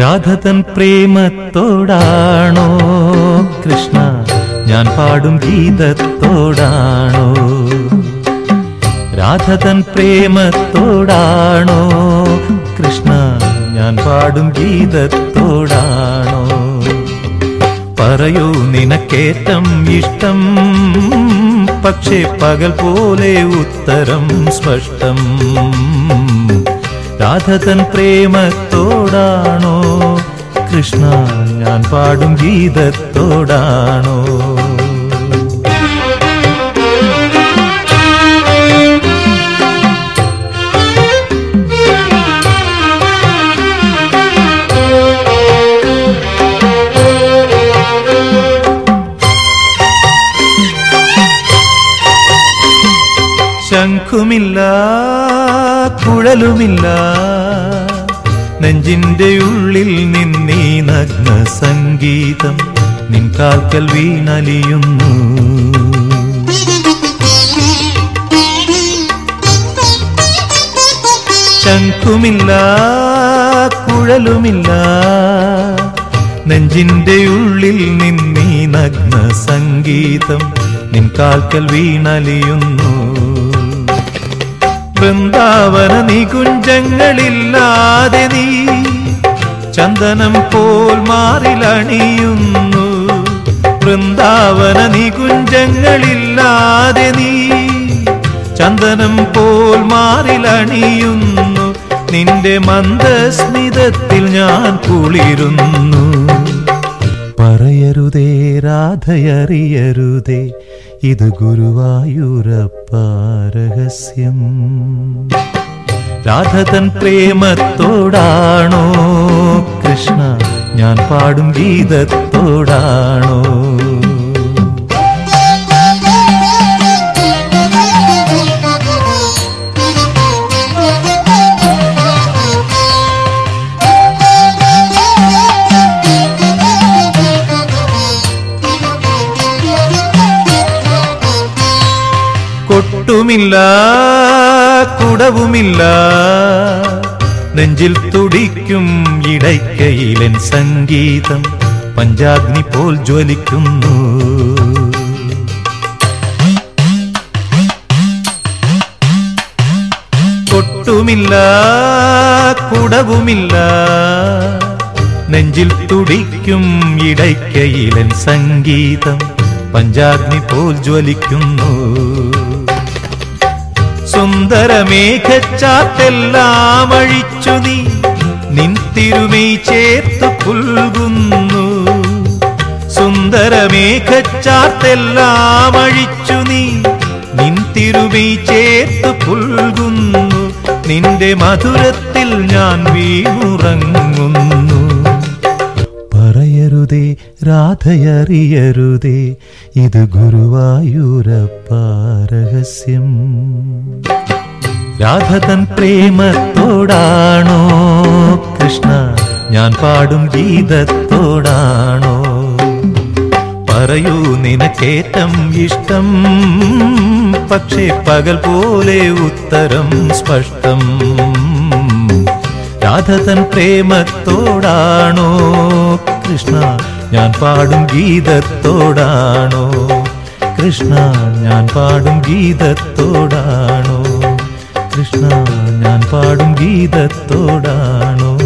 രാധതൻ പ്രേമത്തോടാണോ കൃഷ്ണ? ഞാൻ പാടും ഗീതത്തോടാണോ? രാധതൻ പ്രേമത്തോടാണോ കൃഷ്ണ? ഞാൻ പാടും ഗീതത്തോടാണോ? പറയൂ നിനക്കേറ്റം ഇഷ്ടം പക്ഷേ പകൽ പോലെ ഉത്തരം സ്പഷ്ടം. രാധതൻ പ്രേമത്തോടാണോ? കൃഷ്ണ ഞാൻ പാടും ഗീതത്തോടാണോ? ശംഖുമില്ല കുഴലുമില്ല നെഞ്ചിന്റെ ഉള്ളിൽ നിന്നീ നഗ്ന സംഗീതം നിൻ കാൽക്കൽ വീണലിയുന്നു. ശംഖുമില്ല കുഴലുമില്ല. നെഞ്ചിന്റെ ഉള്ളിൽ നിന്നീ നഗ്ന സംഗീതം നിൻ കാൽക്കൽ വീണലിയുന്നു. വൃന്ദാവന നികുഞ്ചങ്ങളില്ലാതെ നീ ചന്ദനം പോൽ മാറിലണിയുന്നു. വൃന്ദാവന നികുഞ്ചങ്ങളില്ലാതെ നീ ചന്ദനം പോൽ മാറിലണിയുന്നു. നിന്റെ മന്ദസ്മിതത്തിൽ ഞാൻ കുളിരുന്നു. പറയരുതേ രാധയറിയരുതേ ഇത് ഗുരുവായൂരപ്പ രഹസ്യം. രാധതൻ പ്രേമത്തോടാണോ കൃഷ്ണ? ഞാൻ പാടും ഗീതത്തോടാണോ കൊട്ടുമില്ല കുടവുമില്ല. നെഞ്ചിൽ തുടിക്കും ഇടയ്ക്കയിലൻ സംഗീതം പഞ്ചാഗ്നി പോൽ ജ്വലിക്കുന്നു. കൊട്ടുമില്ല കുടവുമില്ല. നെഞ്ചിൽ തുടിക്കും ഇടയ്ക്കയിലൻ സംഗീതം പഞ്ചാഗ്നി പോൽ ജ്വലിക്കുന്നു. സുന്ദരമേഘച്ചാത്തെല്ലാം അഴിച്ചു നീ. നിൻ തിരുമൈ ചേർത്ത് പുൽകുന്നു. സുന്ദരമേഘച്ചാത്തെല്ലാം അഴിച്ചു നീ. നിൻ തിരുമൈ ചേർത്ത് പുൽകുന്നു. നിന്റെ മധുരത്തിൽ ഞാൻ വീണുറങ്ങുന്നു. പറയരുതേ രാധയറിയരുതേ ഇത് ഗുരുവായൂരപ്പ രഹസ്യം. രാധതൻ പ്രേമത്തോടാണോ കൃഷ്ണ ഞാൻ പാടും ഗീതത്തോടാണോ? പറയൂ നിനക്കേറ്റം ഇഷ്ടം പക്ഷേ പകൽ പോലെ ഉത്തരം സ്പഷ്ടം. രാധതൻ പ്രേമത്തോടാണോ കൃഷ്ണ ഞാൻ പാടും ഗീതത്തോടാണോ? കൃഷ്ണ ഞാൻ പാടും ഗീതത്തോടാണോ? കൃഷ്ണ ഞാൻ പാടും ഗീതത്തോടാണോ?